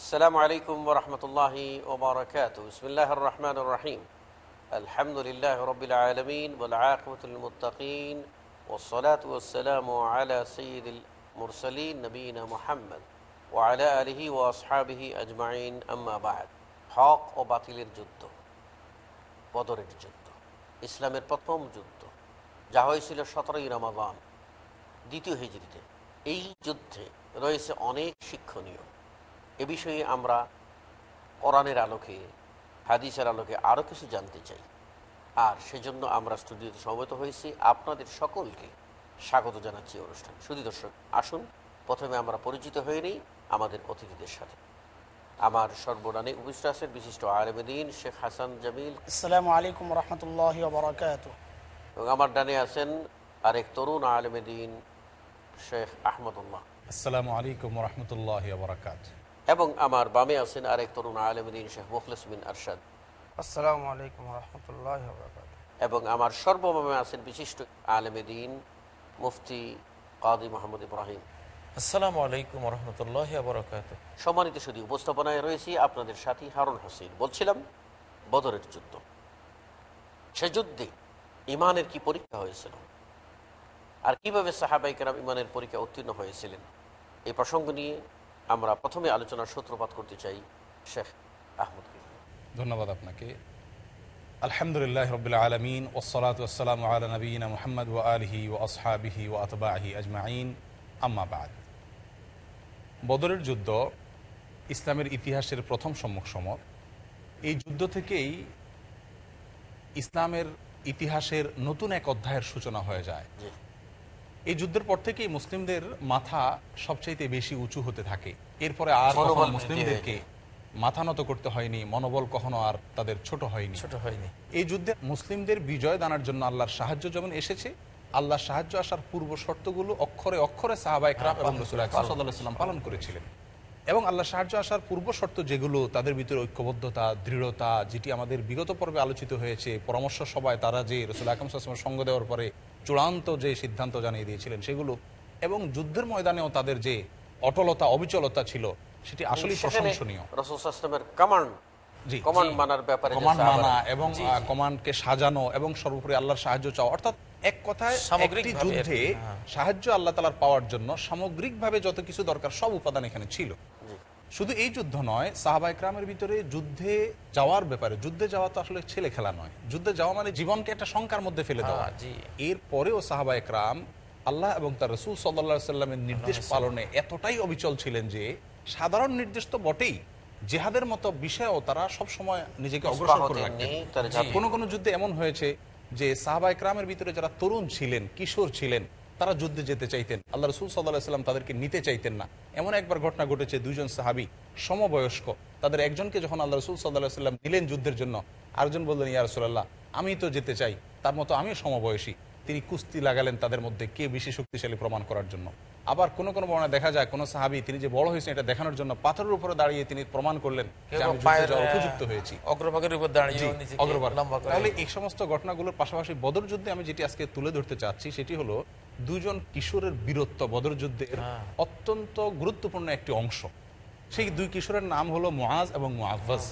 السلام عليكم ورحمة الله وبركاته بسم الله الرحمن الرحيم الحمد لله رب العالمين والعاقبة للمتقين والصلاة والسلام على سيد المرسلين نبينا محمد وعلى آله وأصحابه أجمعين أما بعد হক ও বাতিলের যুদ্ধ বদরের যুদ্ধ ইসলামের প্রথম যুদ্ধ যা হয়েছিল সতেরোই রমাবান দ্বিতীয় হিজড়িতে এই যুদ্ধে রয়েছে অনেক শিক্ষণীয় এ বিষয়ে আমরা কোরআনের আলোকে হাদিসের আলোকে আরও কিছু জানতে চাই। আর সেজন্য আমরা স্টুডিওতে সমবেত হয়েছি। আপনাদের সকলকে স্বাগত জানাচ্ছি অনুষ্ঠান। শুধু দর্শক আসুন। প্রথমে আমরা পরিচিত হয়ে নিই আমাদের অতিথিদের সাথে। আমার সর্বনানে উপস্থিত আছেন বিশিষ্ট আলমদিন শেখ হাসান জামিল। আসসালামু আলাইকুম রহমতুল্লাহ বরকাত এবং আমার ডানে আছেন আরেক তরুণ আলমদিন শেখ আহমদুল্লাহ। আসসালামু আলাইকুম রহমতুল্লাহ বরকাত এবং আমার বামে আছেন আরেক তরুণ আলমদিন শেখ মুখলিস বিন আরশাদ। আসসালামু আলাইকুম রহমতুল্লাহ এবং আমার সর্বমে আছেন বিশিষ্ট আলেমে দিন মুফতি কাদি মোহাম্মদ ইব্রাহিম। আসসালামু আলাইকুম রহমতুল্লাহ বরকাত সম্মানিত শুধু উপস্থাপনায় রয়েছি আপনাদের সাথী হারুন হোসেন। বলছিলাম বদরের যুদ্ধ। সে যুদ্ধে ইমানের কি পরীক্ষা হয়েছিল? আর কীভাবে সাহাবাই কেরাম ইমানের পরীক্ষা উত্তীর্ণ হয়েছিলেন? এই প্রসঙ্গ নিয়ে আমরা প্রথমে আলোচনার সূত্রপাত করতে চাই শেখ আহমদ ধন্যবাদ আপনাকে। আলহামদুলিল্লাহ রবিল আলমিন ওসলাত ওসালাম আলা নবীন মোহাম্মদ ও আলহি ও আসহাবিহি ও আতবাহি আজমাইন আম্মাবাদ বদরের যুদ্ধ ইসলামের ইতিহাসের প্রথম সম্মুখ সমর। এই যুদ্ধ থেকেই ইসলামের ইতিহাসের নতুন এক অধ্যায়ের সূচনা হয়ে যায়। এই যুদ্ধের পর থেকেই মুসলিমদের মাথা সবচাইতে বেশি উঁচু হতে থাকে। এরপরে আর মুসলিমদেরকে মাথা নত করতে হয়নি মনোবল কখনো আর তাদের ছোট হয়নি। ছোট হয়নি। এই যুদ্ধে মুসলিমদের বিজয় দানার জন্য আল্লাহর সাহায্য যেমন এসেছে আল্লাহর সাহায্য আসার পূর্ব শর্তগুলো অক্ষরে অক্ষরে সাহাবা একরাম এবং রসুল পালন করেছিলেন। এবং আল্লাহ সাহায্য আসার পূর্ব শর্ত যেগুলো তাদের ভিতরে ঐক্যবদ্ধতা দৃঢ়তা যেটি আমাদের বিগত পর্বে আলোচিত হয়েছে পরামর্শ সভায় তারা যে রসুল আকরম সঙ্গ দেওয়ার পরে চূড়ান্ত যে সিদ্ধান্ত জানিয়ে দিয়েছিলেন সেগুলো এবং যুদ্ধের ময়দানেও তাদের যে অটলতা অবিচলতা ছিল সেটি আসলেই প্রশংসনীয়। রসুল কমান্ড কমান্ড মানার ব্যাপারে কমান্ড মানা এবং কমান্ডকে সাজানো এবং সর্বোপরি আল্লাহর সাহায্য চাওয়া। অর্থাৎ এক কথায় একটি সামগ্রিকভাবে যুদ্ধে হ্যাঁ। সাহায্য আল্লাহ তালার পাওয়ার জন্য সামগ্রিকভাবে যত কিছু দরকার সব উপাদান এখানে ছিল। শুধু এই যুদ্ধ নয় সাহাবা ইকরামের ভিতরে যুদ্ধে যাওয়ার ব্যাপারে যুদ্ধে যাওয়া তো আসলে ছেলে খেলা নয়। যুদ্ধে যাওয়া মানে জীবনকে একটা শঙ্কার মধ্যে ফেলে দেওয়া। হ্যাঁ, এর পরেও সাহাবা একরাম আল্লাহ এবং তার রসুল সাল্লা সাল্লামের নির্দেশ পালনে এতটাই অবিচল ছিলেন যে সাধারণ নির্দেশ তো বটেই। জেহাদের মতো বিষয়েও তারা সব সময় নিজেকে অগ্রসর করে রাখতেন। কোনো কোনো যুদ্ধে এমন হয়েছে যে সাহাবা একরামের ভিতরে যারা তরুণ ছিলেন কিশোর ছিলেন তারা যুদ্ধে যেতে চাইতেন। আল্লাহ রসুল সাল্লাহ সাল্লাম তাদেরকে নিতে চাইতেন না। এমন একবার ঘটনা ঘটেছে দুজন সাহাবি সমবয়স্ক, তাদের একজনকে যখন আল্লাহ রসুল সাল্লাহ সাল্লাম নিলেন যুদ্ধের জন্য, আরেকজন বললেন, ইয়া রসুল্লাহ আমি তো যেতে চাই, তার মতো আমি সমবয়সী। তিনি কুস্তি লাগালেন তাদের মধ্যে কে বেশি শক্তিশালী প্রমাণ করার জন্য। আবার কোন কোন বর্ণা দেখা যায় কোন সাহাবি তিনি যে বড় হয়েছেন এটা দেখানোর জন্য পাথরের উপরে দাঁড়িয়ে তিনি প্রমাণ করলেন উপযুক্ত হয়েছি। অগ্রভাগের উপর দাঁড়িয়ে তাহলে এই সমস্ত ঘটনাগুলোর পাশাপাশি বদর যুদ্ধে আমি যেটি আজকে তুলে ধরতে চাচ্ছি সেটি হলো দুজন কিশোরের বীরত্ব বদর যুদ্ধের হ্যাঁ। অত্যন্ত গুরুত্বপূর্ণ একটি অংশ। সেই দুই কিশোরের নাম হলো মুআজ এবং মুআফাজ।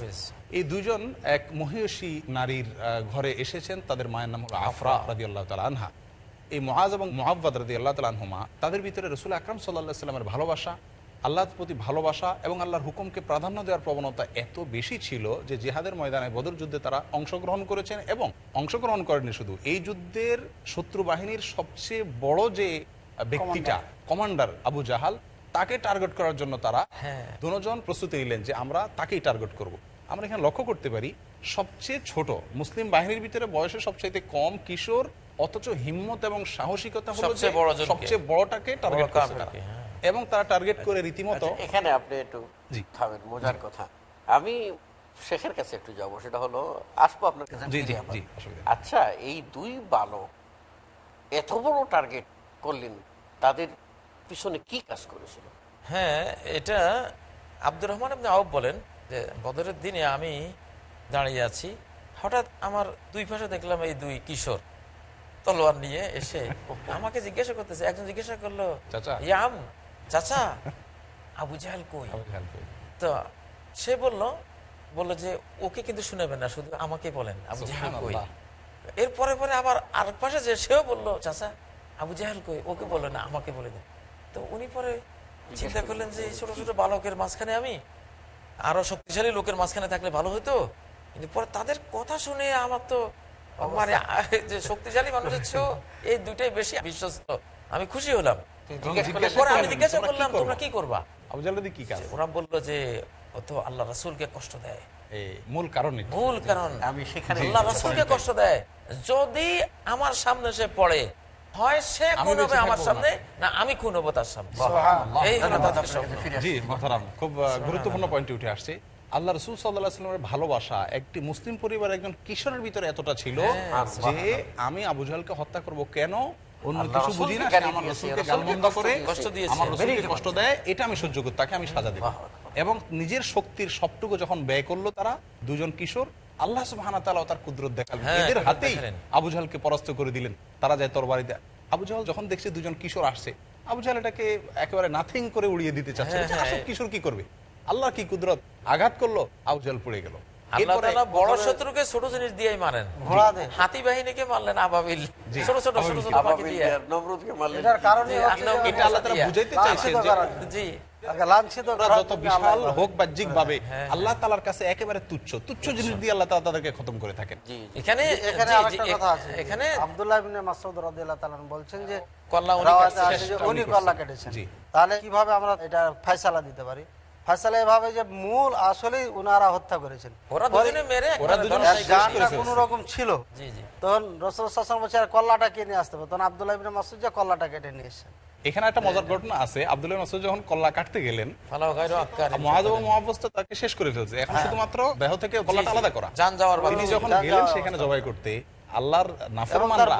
এই দুজন এক মহিষী নারীর ঘরে এসেছেন তাদের মায়ের নাম হলো আফরা রাদি আল্লাহ তালা আনহা। এই মহাজ এবং মুআব্বাদ রাদি আল্লাহ তালা আনহুমা তাদের ভিতরে রসুল আকরাম সাল্লাহ সাল্লামের ভালোবাসা আল্লাহর প্রতি ভালোবাসা এবং আল্লাহর হুকুমকে প্রাধান্য দেওয়ার প্রবণতা এত বেশি ছিল যে জিহাদের ময়দানে বদর যুদ্ধে তারা অংশগ্রহণ করেছেন এবং অংশগ্রহণ করেনি শুধু এই যুদ্ধের শত্রু বাহিনীর সবচেয়ে বড় যে ব্যক্তিটা কমান্ডার আবু জাহাল তাকে টার্গেট করার জন্য তারা হ্যাঁ। দুজন প্রস্তুতি নিলেন যে আমরা তাকেই টার্গেট করব। আমরা এখানে লক্ষ্য করতে পারি সবচেয়ে ছোট মুসলিম বাহিনীর ভিতরে বয়সে সবচেয়ে কম কিশোর অথচ হিম্মত এবং সাহসিকতা হলো যে সবচেয়ে বড় সবচেয়ে বড়টাকে টার্গেট। কাফেরকে, হ্যাঁ। এবং তারা টার্গেট করে রীতিমতো আচ্ছা, এখানে আপনি একটু জি। থামেন মজার কথা। আমি শেখের কাছে একটু যাব সেটা হলো আসব আপনার কাছে জি, জি, জি, আচ্ছা এই দুই বালক এত বড় টার্গেট করলেন তাদের পিছনে কি কাজ করেছিল? হ্যাঁ এটা আব্দুর রহমান আপনি আউব বলেন যে বদরের দিনে আমি দাঁড়িয়ে আছি। হঠাৎ আমার দুই পাশে দেখলাম এই দুই কিশোর। তলোয়ার নিয়ে এসে আমাকে জিজ্ঞাসা করতেছে একজন জিজ্ঞাসা করল চাচা। ইয়াম চাচা আবু জাহাল কই? তো সে বলল বলল যে ওকে কিন্তু শুনেবেন না শুধু আমাকে বলেন আবু জাহাল কই সুবহানাল্লাহ। এরপরে পরে আবার আর পাশে যে সেও বলল চাচা আবু জাহাল কই ওকে বলে না আমাকে বলে দেন তো উনি পরে চিন্তা করলেন যে ছোট ছোট বালকের মাঝখানে আমি আরও শক্তিশালী লোকের মাঝখানে থাকলে ভালো হতো কিন্তু পরে তাদের কথা শুনে আমার তো মানে যে শক্তিশালী মানুষের চেয়েও এই দুইটাই বেশি বিশ্বস্ত। আমি খুশি হলাম। আমি জিজ্ঞাসা করলাম তোমরা কি করবা? কি কাজ? ওরা বলল যে ও তো আল্লাহ রাসুলকে কষ্ট দেয়। মূল কারণ মূল কারণ। আমি সেখানে আল্লাহ রাসুলকে কষ্ট দেয়। যদি আমার সামনে সে পড়ে হয় সে খুন হবে আমার সামনে না আমি খুন হব তার সামনে। এই। জি খুব গুরুত্বপূর্ণ পয়েন্টে উঠে আসছে। আল্লাহ রসুল সাল্লাহ সাল্লামের ভালোবাসা একটি মুসলিম পরিবারের একজন কিশোরের ভিতরে এতটা ছিল যে আমি আবু জাহালকে হত্যা করব কেন? অন্য কিছু বুঝি না রসুলকে সে গালি আমার রসুলকে রসুলকে গালমন্দ করে দিয়েছে। কষ্ট দিয়েছে। আমার রসুলকে কষ্ট দেয় এটা আমি সহ্য করি তাকে আমি সাজা দেব। এবং নিজের শক্তির সবটুকু যখন ব্যয় করল তারা দুজন কিশোর আল্লাহ তার কুদরত দেখালেন। হ্যাঁ, এদের হাতেই দেখালেন। আবু জাহালকে পরাস্ত করে দিলেন। তারা যায় তরবারিতে। আবু জাহাল যখন দেখছে দুজন কিশোর আসছে আবু জাহাল এটাকে একেবারে নাথিং করে উড়িয়ে দিতে চাচ্ছে। হ্যাঁ, হ্যাঁ। কিশোর কি করবে? আল্লাহ কি কুদরত? আঘাত করল আবু জাহাল পড়ে গেল। আল্লাহ বড় শত্রুকে ছোট জিনিস দিয়েই মারেন। হাতি বাহিনীকে মারলেন আবাবিল। ছোট ছোট ছোট ছোট পাখি আবাবিল দিয়ে আর নমরুদকে মারলেন। এটার কারণে জি, আল্লাহ- যে এটা আল্লাহ তাআলা দিয়া। বুঝাইতে লাঞ্ছিত চাইছেন যে করার। জি। তাকে লাঞ্ছিত ওরা করার যত জন্য বিশাল আল্লাহ- হোক বাহ্যিক ভাবে হ্যাঁ, আল্লাহ তালার কাছে একেবারে তুচ্ছ। তুচ্ছ জিনিস দিয়ে আল্লাহ তাআলা তাদেরকে খতম করে থাকেন। এখানে এখানে জি, আরেকটা জি, কথা আছে। এখানে আব্দুল্লাহ ইবনে মাসউদ রাদিয়াল্লাহু তাআলা বলছেন যে কল্লা উনি কল্লা কেটেছেন। তাহলে কীভাবে আমরা এটা ফয়সালা দিতে পারি? ফয়সালা এভাবে যে মূল আসলেই উনারা হত্যা করেছেন। ওরা দুজনে মেরে ওরা একবারে দুজনে এক ধরাশায়ী করে জানটা দিয়েছে। কোন রকম ছিল জি জি। তখন রসুল বলছে কল্লাটা কে আসতে হবে? তখন আব্দুল্লাহ ইবনে মাসুদ যে কল্লাটা কেটে নিয়ে এসেছেন। এখানে একটা মজার ঘটনা আছে। আব্দুল্লাহ মাসুদ যখন কল্লা কাটতে গেলেন ফালাও গায়রু আক্কার। মহাজ এবং মহাবস্থা তাকে শেষ করে ফেলছে। এখন শুধুমাত্র দেহ থেকে কল্লাটা আলাদা করা। জান যাওয়ার তিনি যখন গেলেন সেখানে জবাই করতে আল্লাহর নাফরমানরা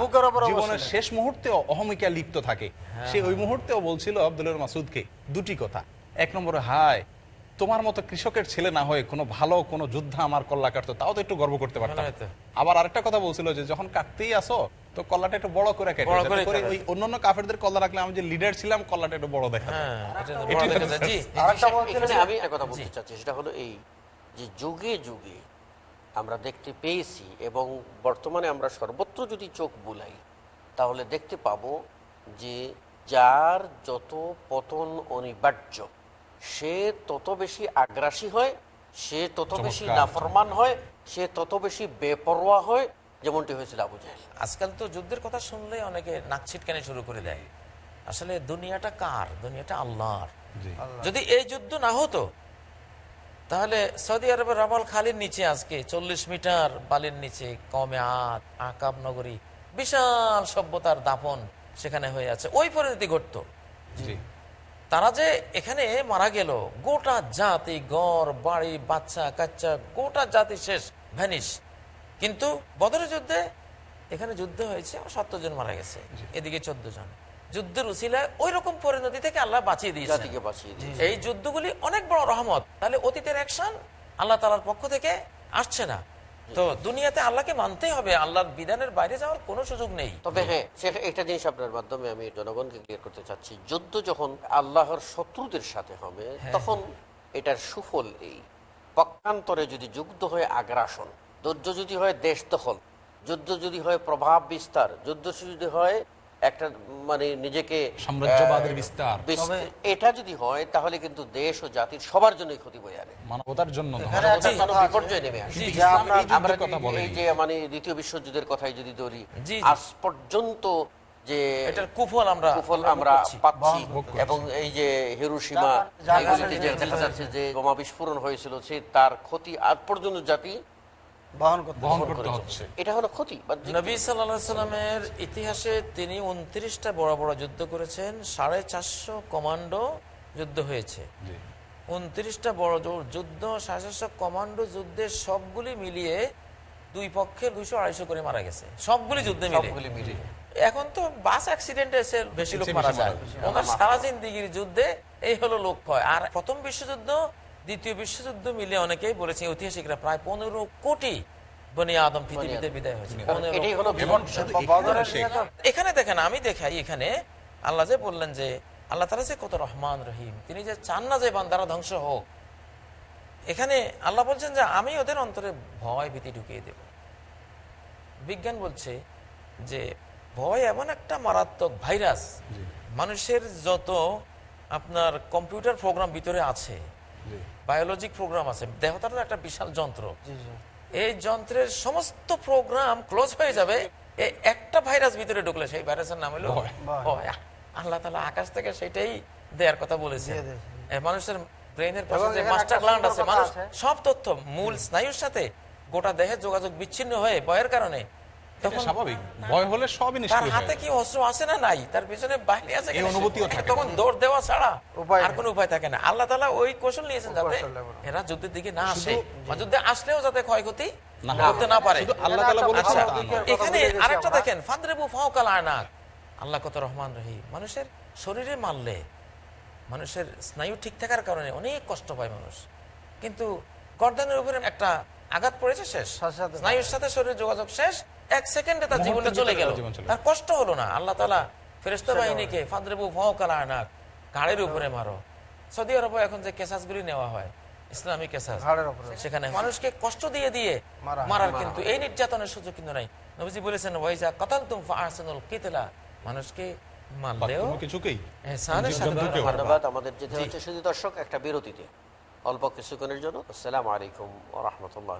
জীবনের শেষ মুহূর্তে অহমিকা লিপ্ত থাকে। সে ওই মুহূর্তেও বলছিল আব্দুল্লাহ মাসুদকে দুটি কথা। এক নম্বরে হায় তোমার মতো কৃষকের ছেলে না হয়ে কোনো ভালো কোনো যোদ্ধা আমার কল্লা কাটতো তাও তো একটু গর্ব করতে পারতাম। আবার আরেকটা কথা বলছিল যে যখন কাটতেই আসো তো কল্লাটা একটু বড় করে কেটে করে ওই অন্যান্য কাফেরদের কল্লা রাখলে আমি যে লিডার ছিলাম কল্লাটা একটু বড় দেখা আমি একটা কথা বলতে চাচ্ছি সেটা হলো এই যে যুগে যুগে আমরা দেখতে পেয়েছি এবং বর্তমানে আমরা সর্বত্র যদি চোখ বুলাই তাহলে দেখতে পাবো যে যার যত পতন অনিবার্য সে তত বেশি আগ্রাসী হয় সে তত বেশি নাফরমান হয় সে তত বেশি বেপরোয়া হয় যেমনটি হয়েছিল আবু জাহেল। আজকাল তো যুদ্ধের কথা শুনলে অনেকে নাক ছিটকানি শুরু করে দেয়। আসলে দুনিয়াটা কার? দুনিয়াটা আল্লাহর। যদি এই যুদ্ধ না হতো তাহলে সৌদি আরবের রাবাল খালির নিচে আজকে চল্লিশ মিটার বালির নিচে কমে আত আকাব নগরী বিশাল সভ্যতার দাপন সেখানে হয়ে আছে। ওই পরিণতি ঘটতো। তারা যে এখানে মারা গেল গোটা জাতি গড় বাড়ি বাচ্চা কাচ্চা গোটা জাতি শেষ ভ্যানিশ। কিন্তু বদরের যুদ্ধে এখানে যুদ্ধ হয়েছে সত্তর জন মারা গেছে এদিকে চোদ্দ জন যুদ্ধের উসিলায় ওই রকম পরিণতি থেকে আল্লাহ বাঁচিয়ে দিয়েছে জাতিকে বাঁচিয়ে দিয়েছে এই যুদ্ধগুলি অনেক বড় রহমত। তাহলে অতীতের অ্যাকশন আল্লাহ তালার পক্ষ থেকে আসছে না। তো দুনিয়াতে আল্লাহকে মানতেই হবে। আল্লাহর বিধানের বাইরে যাওয়ার কোনো সুযোগ নেই। তবে হ্যাঁ একটা জিনিস আপনার মাধ্যমে আমি জনগণকে ক্লিয়ার করতে চাচ্ছি। যুদ্ধ যখন আল্লাহর শত্রুদের সাথে হবে তখন এটার সুফল এই। পক্ষান্তরে যদি যুদ্ধ হয় আগ্রাসন যুদ্ধ যদি হয় দেশ দখল যুদ্ধ যদি হয় প্রভাব বিস্তার যুদ্ধ যদি হয় একটা মানে নিজেকে সাম্রাজ্যবাদের বিস্তার। এটা যদি হয় তাহলে কিন্তু দেশ ও জাতির সবার জন্যই ক্ষতি বয়ে আনে মানবতার জন্য জন্য। বিপর্যয় নেমে আসে যে আমরা। এই মানে দ্বিতীয় বিশ্বযুদ্ধের কথাই যদি ধরি। আজ পর্যন্ত যে এটার কুফল আমরা কুফল আমরা আমরা পাচ্ছি এবং এই যে দেখা যাচ্ছে বোমা বিস্ফোরণ হয়েছিল সে তার ক্ষতি আজ পর্যন্ত জাতি বহন করতে বহন বহন করতে করেছে। হচ্ছে। এটা হলো ক্ষতি নবী সাল্লাহ সাল্লামের ইতিহাসে তিনি উনত্রিশটা বড় বড় যুদ্ধ করেছেন সাড়ে চারশো কমান্ডো যুদ্ধ হয়েছে। উনত্রিশটা বড় যুদ্ধ সাড়ে চারশো কমান্ডো যুদ্ধে সবগুলি মিলিয়ে দুই পক্ষে দুইশো আড়াইশো করে মারা গেছে। সবগুলি যুদ্ধে মিলে এখন তো বাস অ্যাক্সিডেন্টে এসে বেশি লোক মারা যায়। ওনার সারা জিন্দিগির যুদ্ধে এই হলো লক্ষ্য আর প্রথম বিশ্বযুদ্ধ দ্বিতীয় বিশ্বযুদ্ধ মিলে অনেকেই বলেছে ঐতিহাসিকরা প্রায় পনেরো কোটি বনি আদম পৃথিবীতে বিদায় হয়েছে। তো এখানে দেখেন আমি দেখাই এখানে আল্লাহ যে বললেন যে আল্লাহ তারা যে কত রহমান রহিম তিনি যে চান না যে বান্দারা ধ্বংস হোক এখানে আল্লাহ বলছেন যে আমি ওদের অন্তরে ভয় ভীতি ঢুকিয়ে দেব। বিজ্ঞান বলছে যে ভয় এমন একটা মারাত্মক ভাইরাস মানুষের যত আপনার কম্পিউটার প্রোগ্রাম ভিতরে আছে বায়োলজিক প্রোগ্রাম আছে। দেহতার একটা বিশাল যন্ত্র। এই যন্ত্রের সমস্ত প্রোগ্রাম ক্লোজ হয়ে যাবে একটা ভাইরাস ভিতরে ঢুকলে সেই ভাইরাসের নাম হলো। আল্লাহ তালা আকাশ থেকে সেটাই দেওয়ার কথা বলেছে মানুষের ব্রেনের পাশে যে মাস্টার সুন্দর আছে। মানুষ সব তথ্য মূল স্নায়ুর সাথে গোটা দেহে যোগাযোগ বিচ্ছিন্ন হয়ে ভয়ের কারণে তখন স্বাভাবিক। ভয় হলে সবই নিষ্ক্রিয় হাতে কি অস্ত্র আছে না নাই? তার পিছনে বাহিনী আছে এই অনুভূতিও থাকে তখন দৌড় দেওয়া ছাড়া আর কোনো উপায় থাকে না। আল্লাহ তালা ওই কৌশল নিয়েছেন যাতে এরা যুদ্ধের দিকে না আসে যুদ্ধে আসলেও যাতে ক্ষয়ক্ষতি করতে না পারে। আল্লাহ তাআলা বলেছেন তা। নয়। এখানে আরেকটা দেখেন ফাদরেবু ফাওকাল আয়নাক। আল্লাহ কত রহমান রহিম। মানুষের শরীরে মারলে মানুষের স্নায়ু ঠিক থাকার কারণে অনেক কষ্ট পায় মানুষ। কিন্তু গর্দানের উপরে একটা আঘাত পড়েছে শেষ। স্নায়ুর সাথে শরীরের যোগাযোগ শেষ। এক সেকেন্ডে তার জীবনটা চলে গেল। তার জীবন চলে গেল। তার কষ্ট হলো না। আল্লাহ তালা ফেরেস্তা বাহিনীকে ফাদরেবু ফাওকাল আয়নাক ঘাড়ের উপরে মারো। সৌদি আরবে এখন যে কেসাসগুলি নেওয়া হয় ইসলামী কেসাস সেখানে মানুষকে কষ্ট দিয়ে দিয়ে হয়। মারার কিন্তু এই নির্যাতনের সুযোগ কিন্তু নাই। নবীজি বলেছেন ওয়াইজা কাতাল তুম ফাহসানুল কিতলা মানুষকে মারলেও। ধন্যবাদ আমাদের যেতে হচ্ছে। শুধু দর্শক একটা বিরতিতে। অল্প কিছুক্ষণের জন্য। আসসালামু আলাইকুম রহমতুল্লাহ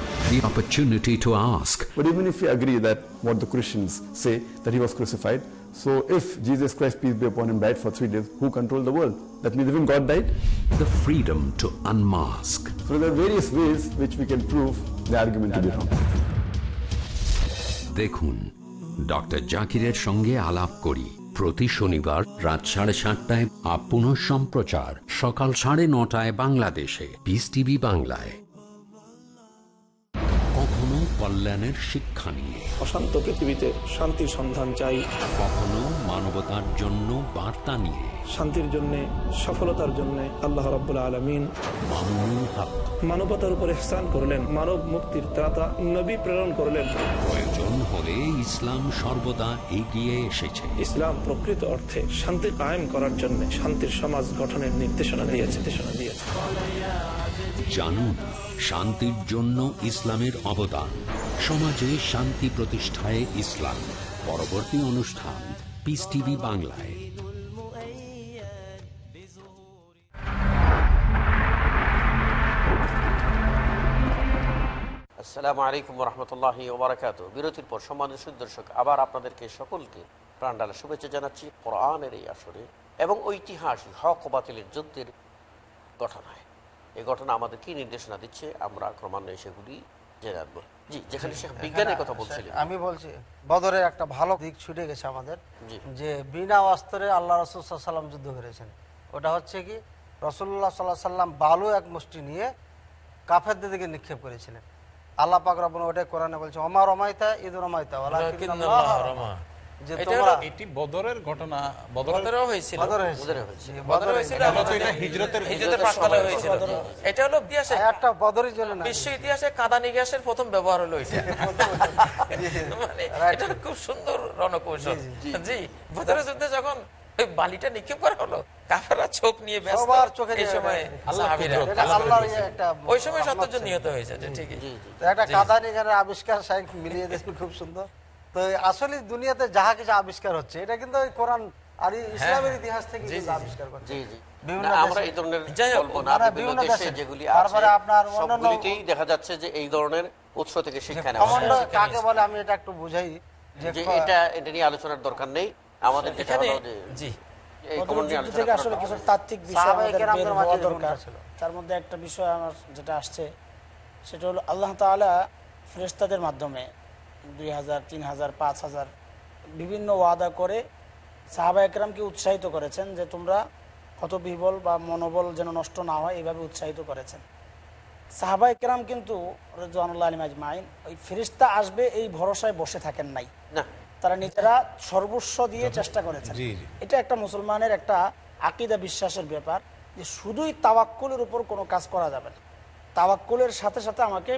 The opportunity to ask But even if we agree that what the Christians say, that he was crucified, so if Jesus Christ, peace be upon him, died for three days, who controlled the world? That means even God died? the freedom to unmask So there are various ways which we can prove the argument to be wrong. দেখুন doctor জাকিরের সঙ্গে আলাপ করি প্রতি শনিবার রাত সাড়ে সাতটায় আপ সম্প্রচার সকাল সাড়ে নটায় বাংলাদেশে পিস টিভি বাংলায় কল্যাণের শিক্ষা নিয়ে। অশান্ত পৃথিবীতে শান্তির সন্ধান চাই। কখনো মানবতার জন্য বার্তা নিয়ে। শান্তির জন্য সফলতার জন্য আল্লাহ রাবুল্লাহ আলমিন মামুনুল হক। মানবতার উপর ইহসান করলেন মানব মুক্তির ত্রাতা নবী প্রেরণ করলেন। প্রয়োজন হলে ইসলাম সর্বদা এগিয়ে এসেছে। ইসলাম প্রকৃত অর্থে শান্তি কায়েম করার জন্য শান্তির সমাজ গঠনের নির্দেশনা দিয়েছে নির্দেশনা দিয়েছে। জানুন শান্তির জন্য ইসলামের অবদান। সমাজে শান্তি প্রতিষ্ঠায় ইসলাম। পরবর্তী অনুষ্ঠান পিস টিভি বাংলায়। আসসালামু আলাইকুম রহমতুল্লাহ ওবরাকাত। বিরতির পর সম্মানিত সুদর্শক আবার আপনাদেরকে সকলকে প্রাণডালা শুভেচ্ছা জানাচ্ছি কোরআনের এই আসরে এবং ঐতিহাসিক হক বাতিলের যুদ্ধের ঘটনায়। এই ঘটনা আমাদের কি নির্দেশনা দিচ্ছে আমরা ক্রমান্বয়ে সেগুলি জেনে রাখব। জি যেখানে সে বিজ্ঞানের কথা বলছিলেন। আমি বলছি বদরের একটা ভালো দিক ছুটে গেছে আমাদের যে বিনা অস্ত্রে আল্লাহ রসুল সাল্লাম যুদ্ধ করেছেন। ওটা হচ্ছে কি রসুল্লাহ সাল্লাহ সাল্লাম বালু এক মুষ্টি নিয়ে কাফেরদের দিকে নিক্ষেপ করেছিলেন। আল্লাহ পাক রব্বুল ওটাই কোরআনে বলছে ওমা রমাইতা ঈদ রমাইতা এটা তোমরা হলো- এটি বদরের ঘটনা বদরেও হয়েছিল। বদরে হয়েছে। বদরে হয়েছে। জি, বদরে বদরে হয়েছিল। এটা তো আমাদের- এটা হিজরতের- হিজরতের প্রাক্কালে হয়েছিল। এটা হলো ইতিহাসে একটা বদরের জন্য বিশ্ব ইতিহাসে কাদানি গ্যাসের প্রথম ব্যবহার হলো এটা। মানে এটা খুব সুন্দর রণকৌশল। জি বদরের যুদ্ধে যখন ওই বালিটা নিক্ষেপ করা হলো কাফেররা চোখ নিয়ে ব্যস্ত এই সময় ইয়ে একটা ওই সময় রহমত সত্তরজন ছিল। নিহত হয়েছে ঠিকই। তো একটা কাদানি গানের আবিষ্কার সাহেব মিলিয়ে দিয়েছেন খুব সুন্দর। তো আসলে দুনিয়াতে যাহা কিছু আবিষ্কার হচ্ছে এটা কিন্তু ওই কোরআন আর ইসলামের ইতিহাস থেকে আবিষ্কার করছে। দেখা যাচ্ছে যে এই ধরনের উৎস থেকে শিক্ষা নেওয়া হয়। কমান্ডো কাকে বলে আমি এটা একটু বুঝাই। যে এটা এটা নিয়ে আলোচনার দরকার নেই। আমাদের জি। থেকে আসলে দরকার। কিছু তাত্ত্বিক বিষয় আমাদের কেরামদের বের মাঝে হওয়া দরকার। তার মধ্যে একটা বিষয় আমার যেটা আসছে সেটা হলো আল্লাহ তাআলা ফেরেশতাদের মাধ্যমে দুই হাজার তিন হাজার পাঁচ হাজার। বিভিন্ন ওয়াদা করে সাহাবা একরামকে উৎসাহিত করেছেন যে তোমরা হতবিহবল বা মনোবল যেন নষ্ট না হয় এইভাবে উৎসাহিত করেছেন। সাহাবা একরাম কিন্তু রেজওয়ানুল্লাহ আলিম আজমাইন ওই ফেরিস্তা আসবে এই ভরসায় বসে থাকেন নাই। না। তারা নিজেরা সর্বস্ব দিয়ে চেষ্টা করেছেন। এটা একটা মুসলমানের একটা আকিদা বিশ্বাসের ব্যাপার যে শুধুই তাওয়াক্কুলের উপর কোনো কাজ করা যাবে না। তাওয়াক্কুলের সাথে সাথে আমাকে।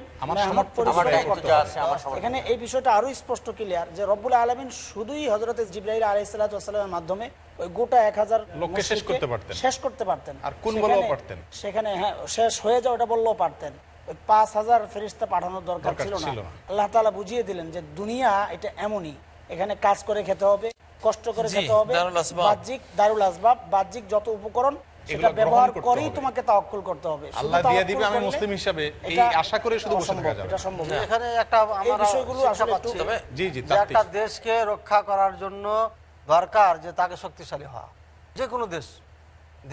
এখানে এই বিষয়টা আরও স্পষ্ট ক্লিয়ার যে রব্বুল আলমিন শুধুই হজরত জিব্রাহিল আলাইসালামের মাধ্যমে ওই গোটা এক হাজার লোককে শেষ করতে পারতেন। শেষ করতে পারতেন। আর কোন বলেও পারতেন। সেখানে হ্যাঁ শেষ হয়ে যাও ওটা বললেও পারতেন। ওই পাঁচ হাজার ফেরিস্তা পাঠানোর দরকার দরকার ছিল না। আল্লাহ তালা বুঝিয়ে দিলেন যে দুনিয়া এটা এমনই। এখানে কাজ করে খেতে হবে কষ্ট করে খেতে হবে। বাহ্যিক দারুল আসবাব বাহ্যিক যত উপকরণ সেটা ব্যবহার করেই তোমাকে তাওয়াক্কুল করতে হবে। আল্লাহ দিয়ে দিবে, আমি মুসলিম হিসাবে এই আশা করে শুধু বসে থাকা যাবে। এটা সম্ভব এখানে একটা আমরা বিষয়গুলো আসলে পাচ্ছি। তবে জি জি একটা দেশকে রক্ষা করার জন্য দরকার যে তাকে শক্তিশালী হওয়া। যে কোনো দেশ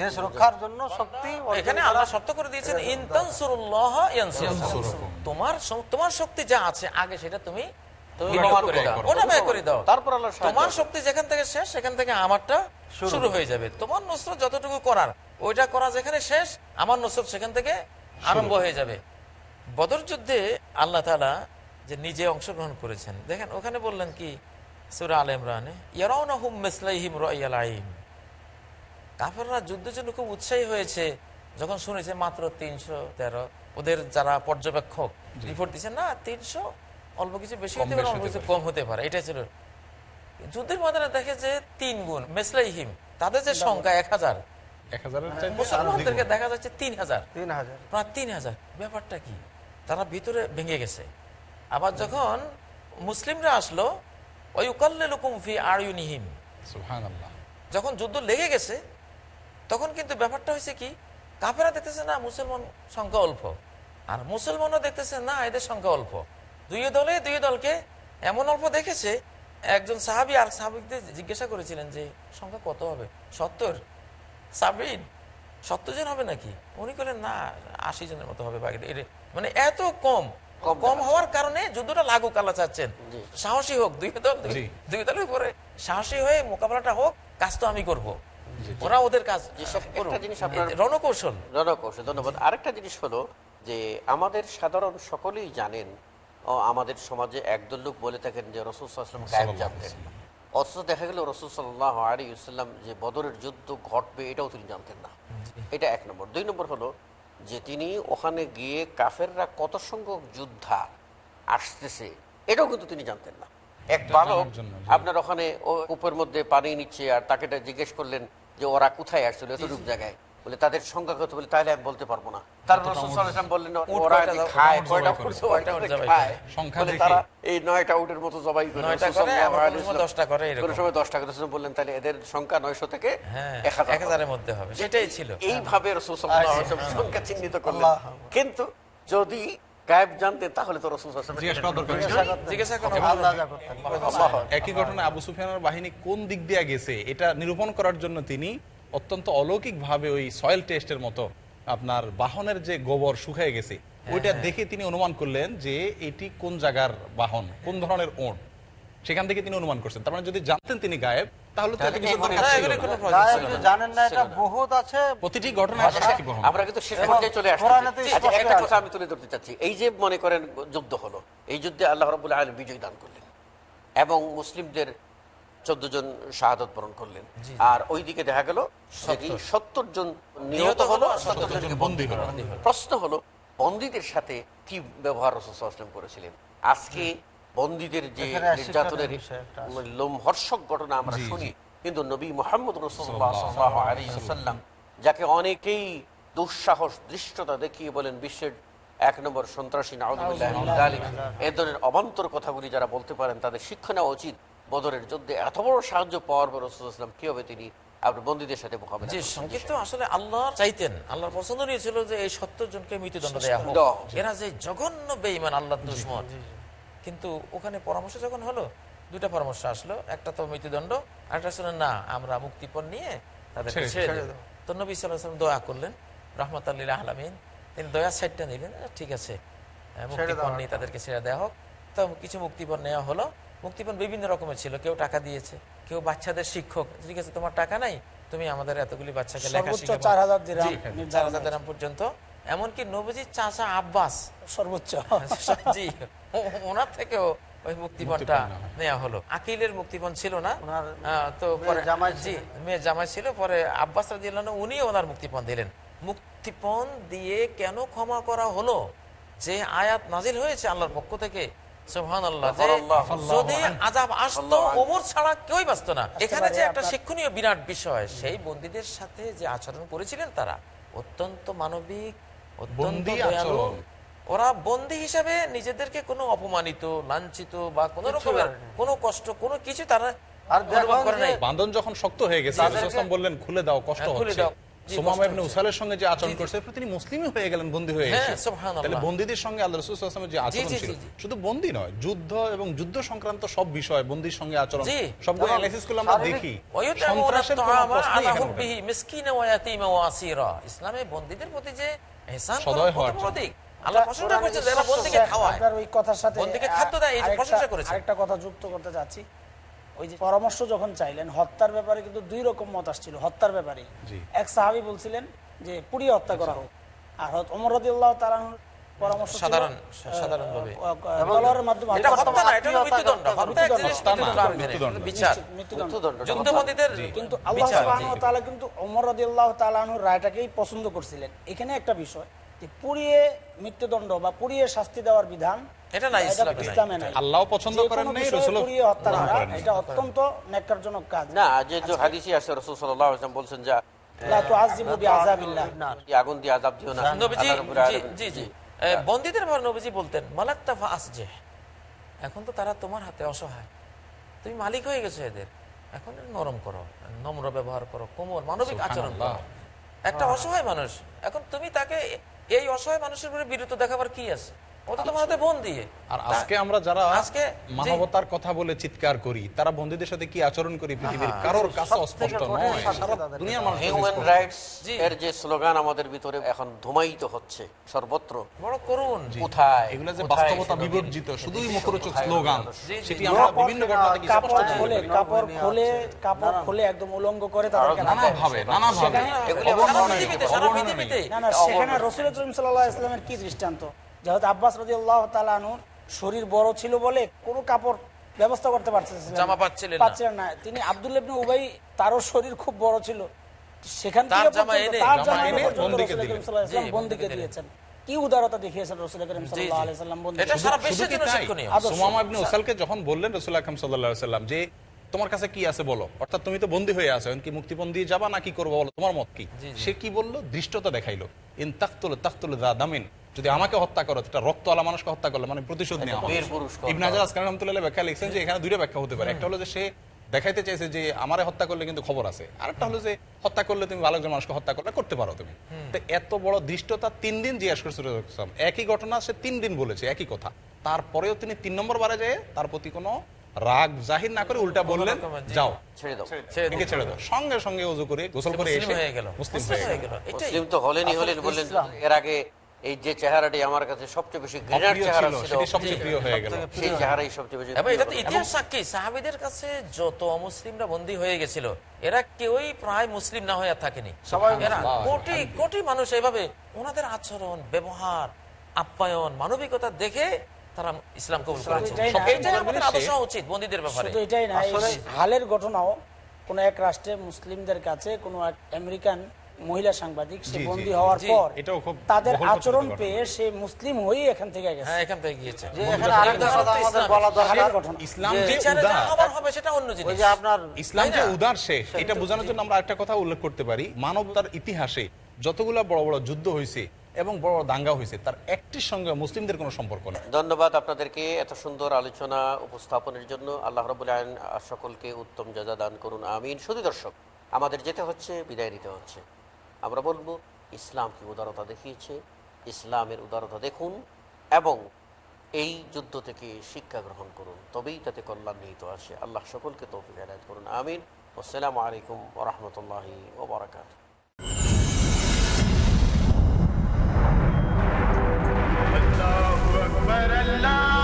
দেশ রক্ষার জন্য শক্তি এখানে আল্লাহ শর্ত করে দিয়েছেন ইনতানসুরুল্লাহ ইয়ানসুরকুম। তোমার তোমার শক্তি যা আছে আগে সেটা তুমি করে দাও। তারপর আল্লাহ তোমার শক্তি যেখান থেকে শেষ সেখান থেকে আমারটা শুরু হয়ে যাবে। তোমার নুসরত যতটুকু করার ওইটা করা যেখানে শেষ আমার নুসরত সেখান থেকে আরম্ভ হয়ে যাবে। বদর যুদ্ধে আল্লাহ তালা যে নিজে অংশগ্রহণ করেছেন দেখেন ওখানে বললেন কি সুরা আল ইমরানে ইয়ারাউনা হুম মিসলাইহিম রাইয়াল আইম কাফেররা যুদ্ধের জন্য খুব উৎসাহী হয়েছে। যখন শুনেছে মাত্র তিনশো তেরো ওদের যারা পর্যবেক্ষক রিপোর্ট দিচ্ছে না তিনশো অল্প কিছু বেশি হতে পারে অল্প কিছু কম হতে পারে এটাই ছিল। যুদ্ধের ময়দানে দেখে যে তিন গুণ মেসলাইহিম তাদের যে সংখ্যা এক হাজার। মুসলমানদেরকে দেখা যাচ্ছে তিন হাজার। তিন হাজার। প্রায় তিন হাজার। ব্যাপারটা কি? তারা ভিতরে ভেঙে গেছে। আবার যখন মুসলিমরা আসলো ওই ফি আয়ুনিহিম। সুবহানাল্লাহ। যখন যুদ্ধ লেগে গেছে তখন কিন্তু ব্যাপারটা হয়েছে কি? কাফেরা দেখতেছে না মুসলমান সংখ্যা অল্প আর মুসলমানও দেখতেছে না এদের সংখ্যা অল্প। দুই দলে দুই দলকে এমন অল্প দেখেছে একজন সাহাবি আর সাহাবিকদের জিজ্ঞাসা করেছিলেন যে সংখ্যা কত হবে? সত্তর? সাবিন সত্তর জন হবে নাকি? উনি বললেন না আশি জনের মতো হবে বাকি এর- মানে এত কম। কম হওয়ার কারণে যুদ্ধটা লাগুক আল্লাহ চাচ্ছেন। সাহসী হোক দুই দল দুই- দলের উপরে সাহসী হয়ে মোকাবেলাটা হোক কাজ তো আমি করব। ওরা ওদের কাজ। জি, সব করুক। একটা জিনিস আপনার- এই রণকৌশল। রণকৌশল ধন্যবাদ। আরেকটা জিনিস হলো যে আমাদের সাধারণ সকলেই জানেন আমাদের সমাজে একদল লোক বলে থাকেন যে রসুল সাল্লাম গায়েব জানতেন। অথচ দেখা গেল রসুল সাল্লাহ আলী ইসলাম যে বদরের যুদ্ধ ঘটবে এটাও তিনি জানতেন না। এটা এক নম্বর। দুই নম্বর হলো যে তিনি ওখানে গিয়ে কাফেররা কত সংখ্যক যোদ্ধা আসতেছে এটাও কিন্তু তিনি জানতেন না। এক বালক আপনার ওখানে ও কূপের মধ্যে পানি নিচ্ছে আর তাকে জিজ্ঞেস করলেন যে ওরা কোথায় আসছিল? এতটুকু জায়গায়। বলে তাদের সংখ্যা কত বলে তাহলে আমি বলতে পারব না। তার রসুল সাল্লাল্লাহু আলাইহি ওয়াসাল্লাম বললেন ওরা কয়টা যে জবাই খায় কয়টা জবাই উট করে? জবাই কয়টা উট করে? জবাই খায়? করে? সংখ্যা বলে দেখে। তারা এই নয়টা উটের মতো জবাই করে। নয়টা রসুল করে, সাল্লাল্লাহু আবার আলাইহি কোনো সময় ওয়াসাল্লাম- দশটা করে কোনো সময় দশটা করে। বললেন তাহলে এদের সংখ্যা নয়শো থেকে এক হাজারের মধ্যে হবে। সেটাই ছিল। এইভাবে রসুল সাল্লাল্লাহু আলাইহি ওয়াসাল্লাম সংখ্যা চিহ্নিত করলেন। কিন্তু যদি গায়েব জানতেন তাহলে তো রসুল একই ঘটনা আবু সুফিয়ানের বাহিনী কোন দিক দিয়ে গেছে? এটা নিরূপণ করার জন্য তিনি অত্যন্ত অলৌকিক ভাবে ওই সয়েল টেস্টের মতো আপনার বাহনের যে গোবর শুকিয়ে গেছে ওইটা দেখে তিনি অনুমান করলেন যে এটি কোন জায়গার বাহন কোন ধরনের ওট সেখান থেকে তিনি অনুমান করছেন। তার মানে যদি জানতেন তিনি গায়েব তাহলে তো কিছু তাহলে দরকার না, ছিল এগুলি না। কোনো প্রয়োজন গায়েব ছিল যে না। জানেন না এটা বহুত আছে। প্রতিটি ঘটনা আমরা কিন্তু শেষ পর্যায়ে চলে আসছি কোরআনে তো আচ্ছা, স্পষ্ট একটা কথা আমি তুলে ধরতে চাচ্ছি। এই যে মনে করেন যুদ্ধ হলো এই যুদ্ধে আল্লাহ রবুল্লাহ আলম বিজয় দান করলেন। এবং মুসলিমদের চোদ্দ জন শাহাদত বরণ করলেন। আর ওইদিকে দেখা গেল সত্তর। জন নিহত হলো সত্তর জনকে বন্দী হলো। প্রশ্ন হলো বন্দীদের সাথে কি ব্যবহার রসুলাম করেছিলেন? আজকে বন্দীদের যে নির্যাতনের। লোমহর্ষক ঘটনা আমরা শুনি কিন্তু নবী মোহাম্মদ রসুল্লাহ যাকে অনেকেই দুঃসাহস দৃষ্টতা দেখিয়ে বলেন বিশ্বের এক নম্বর সন্ত্রাসী মিন এ ধরনের অবান্তর কথাগুলি যারা বলতে পারেন তাদের শিক্ষা নেওয়া উচিত। বদরের যুদ্ধে এত বড় সাহায্য পাওয়ার পর রসুলাম কীভাবে তিনি আপনার বন্দীদের সাথে মোকাবিলা যে সংক্ষিপ্ত আসলে আল্লাহ চাইতেন। আল্লাহর পছন্দনীয় ছিল যে এই সত্তর জনকে মৃত্যুদণ্ড দেওয়া হোক। এরা যে জঘন্য বেঈমান আল্লাহর দুশ্মন। কিন্তু ওখানে পরামর্শ যখন হলো দুটা পরামর্শ আসলো। একটা তো মৃত্যুদণ্ড আরেকটা ছিল না আমরা মুক্তিপণ নিয়ে তাদেরকে ছেড়ে- ছেড়ে ছেড়ে দেব। দেব। তো নবী সাল্লাম দোয়া করলেন রহমত আল্লাহ আলমিন। তিনি দয়া সাইডটা নিলেন ঠিক আছে মুক্তিপণ নিয়ে তাদেরকে ছেড়ে দেওয়া হোক। তো কিছু মুক্তিপণ নেওয়া হলো। মুক্তিপণ বিভিন্ন রকমের ছিল। কেউ টাকা দিয়েছে কেউ বাচ্চাদের শিক্ষক। ঠিক আছে তোমার টাকা নাই তুমি আমাদের এতগুলি বাচ্চাকে লেখা সর্বোচ্চ শিখাবো। 4000 দিরহাম জি, নির্ধারণ 4000 দিরহাম পর্যন্ত। এমনকি নবীজির চাচা আব্বাস। সর্বোচ্চ। জি ওনার থেকেও ওই মুক্তিপণটা নেওয়া হলো। আকিলের মুক্তিপণ ছিল না। ওনার আহ, তো পরে জামাই জি। মেয়ের জামাই ছিল। পরে আব্বাস রাদিয়াল্লাহু আনহু উনিও ওনার মুক্তিপণ দিলেন। মুক্তিপণ দিয়ে কেন ক্ষমা করা হলো? যে আয়াত নাজিল হয়েছে আল্লাহর পক্ষ থেকে যদি আযাব আসতো ওমর ছাড়া কেউই বাঁচতো না। এখানে যে একটা শিক্ষণীয় বিরাট বিষয় সেই বন্দীদের সাথে যে আচরণ করেছিলেন তারা অত্যন্ত মানবিক অত্যন্ত দয়ালু। ওরা বন্দী হিসাবে নিজেদেরকে কোনো অপমানিত লাঞ্ছিত বা কোনো রকমের কোনো কষ্ট কোনো কিছু তারা আর বান্ধন যখন শক্ত হয়ে গেছে বললেন খুলে দাও কষ্ট হ্যাঁ, খুলে দাও। জি, ইবনে হচ্ছে। সঙ্গে যে আচরণ জি, জি। করছে তিনি মুসলিমই হয়ে গেলেন বন্দী হয়ে হ্যাঁ, তাহলে বন্দীদের সঙ্গে আল্লাহ রাসূল সাল্লাল্লাহু যে আচরণ ছিল জি, জি। শুধু বন্দী নয় যুদ্ধ এবং যুদ্ধ সংক্রান্ত সব বিষয় বন্দীর সঙ্গে আচরণ সবগুলো অ্যানালাইসিস করলে আমরা দেখি সন্ত্রাসের কোনো প্রশ্নই এখানে ওঠে না। হুব্বিহি মিসকিনা ওয়া ইয়াতীমা ওয়া আসীরা। ইসলামে বন্দীদের প্রতি যে ইহসান সদয় হওয়ার কত আল্লাহ প্রশংসা করেছেন যারা বন্দীকে খাওয়ায় আপনার ওই কথার সাথে বন্দীকে খাদ্য দেয়, এই প্রশংসা করেছে। আরেকটা কথা যুক্ত করতে চাচ্ছি ওই যে পরামর্শ যখন চাইলেন হত্যার ব্যাপারে কিন্তু দুই রকম মত আসছিল হত্যার ব্যাপারে এক সাহাবী বলছিলেন যে পুড়িয়ে হত্যা করা হোক আর অমর রাদিয়াল্লাহু তাআলা পরামর্শ সাধারণ- সাধারণভাবে। তলোয়ারের মাধ্যমে এটা হত্যা না, এটা মৃত্যুদণ্ড। হত্যা। বিচার। মৃত্যুদণ্ড। কিন্তু আল্লাহ বিচার, সুবহানাহু ওয়া তাআলা কিন্তু ওমর রাদিয়াল্লাহু তাআলা রায়টাকেই পছন্দ করছিলেন এখানে একটা বিষয় পুড়িয়ে মৃত্যুদণ্ড বা পুড়িয়ে শাস্তি দেওয়ার বিধান এটা নাই, ইসলামে নাই। আল্লাহ পছন্দ করেন নাই, বিষয়ে পুড়িয়ে হত্যা করা এটা অত্যন্ত ন্যাক্কারজনক কাজ। না যে যে হাদিসি আছে রসুল সাল্লাহ আসলাম বলছেন যা লা তুআযিবু বিআযাবিল্লাহ। আগুন দিয়ে আজাব দিও না। নবীজি জি জি জি। বন্দীদের ব্যাপারে নবীজি বলতেন মালাক্তাফা আসজে এখন তো তারা তোমার হাতে অসহায়। তুমি মালিক হয়ে গেছো এদের। এখন নরম করো নম্র ব্যবহার করো কোমর মানবিক আচরণ করো। একটা অসহায় মানুষ এখন তুমি তাকে এই অসহায় মানুষের উপরে বিরত দেখাবার কি আছে? ও তো তোমার বন্দি। আর আজকে আমরা যারা আজকে মানবতার কথা বলে চিৎকার করি তারা বন্দীদের সাথে কি আচরণ করি পৃথিবীর কারোর কাছে অস্পষ্ট নয়। দুনিয়ার মানুষ হিউম্যান রাইটস এর যে স্লোগান আমাদের ভিতরে এখন ধুমায়িত হচ্ছে সর্বত্র। বড় করুন কোথায়? এগুলো যে বাস্তবতা বিবর্জিত শুধুই মুখরোচক স্লোগান। মানুষ? জি, জি, সেটি আমরা বিভিন্ন ঘটনা থেকে স্পষ্ট কাপড় কাপড় খুলে কাপড় খুলে একদম উলঙ্গ করে তাদেরকে নানা ভাবে নানা ভাবে এগুলি সারা অবমাননা পৃথিবীতে এগুলো সারা না না সেখানে রসুল কি দৃষ্টান্ত? যেহেতু আব্বাস রদি আল্লাহ তালানুর শরীর বড় ছিল বলে কোনো কাপড় ব্যবস্থা করতে পারছিলেন না। জামা পাচ্ছিলেন পাচ্ছিলেন না। তিনি আব্দুল ইবনে উবাই তারও শরীর খুব বড় ছিল। সেখান থেকে জামা পর্যন্ত- এনে, তার জামা জামা এনে এনে বন্দিকে দিলেন। দিয়েছেন। কি উদারতা দেখিয়েছেন রসুল করিম সাল্লাল্লাহু আলাইহি ওয়াসাল্লাম বন্দি এটা সারা বিশ্বের জন্য শিক্ষণীয় সুমামা ইবনে উসালকে যখন বললেন রসুল আকরাম সাল্লাল্লাহু আলাইহি সাল্লাম যে তোমার কাছে কি আছে বলো? অর্থাৎ তুমি তো বন্দী হয়ে আছো কি মুক্তিপণ দিয়ে যাবা না কি করব বলো? তোমার মত কি? সে কি বলল? দৃষ্টতা দেখাইলো। ইন তাকতুল তাকতুল দা দামিন। যদি আমাকে হত্যা করো একটা রক্তওয়ালা মানুষকে হত্যা করলে মানে প্রতিশোধ নেওয়া হবে। বীর ইবনে হাজার আসকান রহমতুল্লাহ ব্যাখ্যা লিখছেন যে এখানে দুইটা ব্যাখ্যা হতে পারে। একটা হলো যে সে দেখাইতে চাইছে যে আমারে হত্যা করলে কিন্তু খবর আছে। আরেকটা হলো যে হত্যা করলে তুমি ভালো একজন মানুষকে হত্যা করলে করতে পারো তুমি। তো এত বড় দৃষ্টতা তিন দিন জিজ্ঞাসা করছে রাসূলুল্লাহ সাল্লাল্লাহু একই ঘটনা সে তিন দিন বলেছে একই কথা। তারপরেও তিনি তিন নম্বর বারে যায় তার প্রতি কোনো রাগ জাহির না করে উল্টা বললেন যাও। ছেড়ে দাও। ছেড়ে দাও। সঙ্গে সঙ্গে উজু করে গোসল করে এসে গেল। মুসলিম হয়ে গেল। মুসলিম তো হলেনই হলেন বললেন এর আগে এই যে চেহারাটি আমার কাছে সবচেয়ে বেশি ঘৃণার চেহারা ছিল, ছিল সেটি সবচেয়ে প্রিয় হয়ে গেল। সেই চেহারাই সবচেয়ে বেশি এবং এটা তো ইতিহাস সাক্ষী সাহাবিদের কাছে যত অমুসলিমরা বন্দী হয়ে গেছিল এরা কেউই প্রায় মুসলিম না হয়ে থাকেনি। এরা কোটি কোটি মানুষ এভাবে ওনাদের আচরণ ব্যবহার আপ্যায়ন মানবিকতা দেখে তারা ইসলাম কবুল করেছে। আদর্শ উচিত বন্দীদের ব্যাপারে। এটাই না হালের ঘটনাও কোন এক রাষ্ট্রে মুসলিমদের কাছে কোন এক আমেরিকান মহিলা সাংবাদিক সে বন্দী হওয়ার পর তাদের আচরণ পেয়ে সে মুসলিম হয়ে এখান থেকে গেছে। হ্যাঁ এখান থেকে গিয়েছে। যে এখানে আরেকটা কথা আমাদের বলা দরকার। হালের ঘটনা ইসলাম যে বিচারে যা উদার। হবার হবে সেটা অন্য জিনিস। যে আপনার ইসলাম যে উদার শেখ এটা বোঝানোর জন্য আমরা একটা কথা উল্লেখ করতে পারি। মানবতার ইতিহাসে যতগুলা বড় বড় যুদ্ধ হয়েছে এবং বড় বড় দাঙ্গা হয়েছে তার একটির সঙ্গে মুসলিমদের কোনো সম্পর্ক নেই। ধন্যবাদ আপনাদেরকে এত সুন্দর আলোচনা উপস্থাপনের জন্য। আল্লাহ রবুল সকলকে উত্তম যাজা দান করুন আমিন। শুধু দর্শক আমাদের যেতে হচ্ছে বিদায় নিতে হচ্ছে। আমরা বলব ইসলাম কি উদারতা দেখিয়েছে, ইসলামের উদারতা দেখুন এবং এই যুদ্ধ থেকে শিক্ষা গ্রহণ করুন, তবেই তাতে কল্যাণ নিহিত আসে আল্লাহ সকলকে তৌফিক এনায়ত করুন, আমিন। আসসালামু আলাইকুম ওরহমতুল্লাহি ওবরাকাত। Who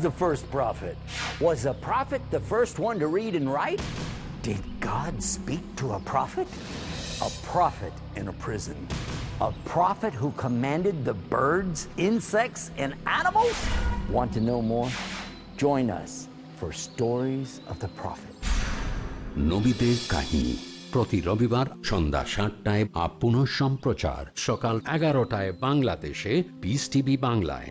was the first prophet? Was a prophet the first one to read and write? Did God speak to a prophet? A prophet in a prison. A prophet who commanded the birds, insects, and animals? Want to know more? Join us for Stories of the Prophet. নবীদের কাহিনী প্রতি রবিবার সন্ধ্যা সাতটায় up পুনঃ সম্প্রচার সকাল এগারোটায় বাংলাদেশে পিস টিভি বাংলায়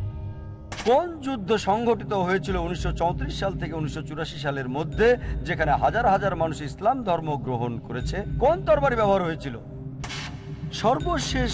কোন যুদ্ধ সংঘটিত হয়েছিল উনিশশো চৌত্রিশ সাল থেকে উনিশশো চুরাশি সালের মধ্যে, যেখানে হাজার হাজার মানুষ ইসলাম ধর্ম গ্রহণ করেছে? কোন তরবারি ব্যবহার হয়েছিল? সর্বশেষ